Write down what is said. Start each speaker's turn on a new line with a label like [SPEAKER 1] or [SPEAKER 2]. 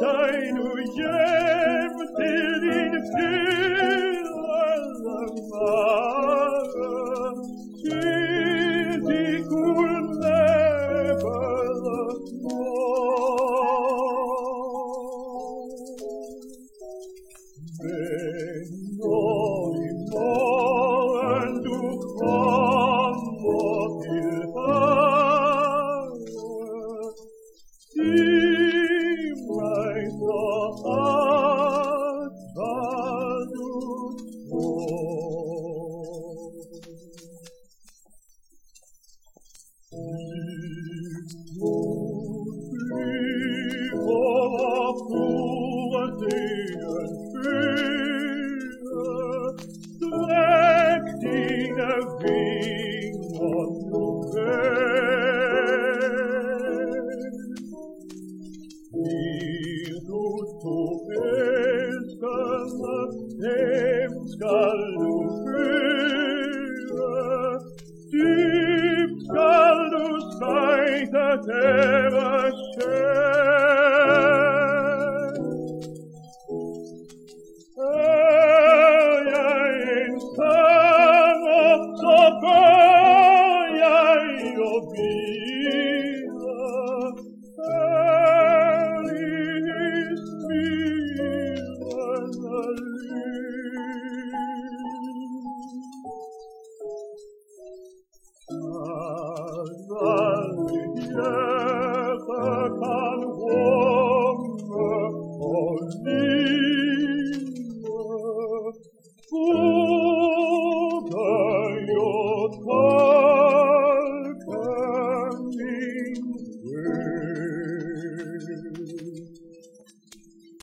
[SPEAKER 1] deine Jugend. hohe Dingen vele, drekdingen ging wat weg. Wie du zu beten, dem skal du fylle, dyb skal du sein, der Teverstein. Amen.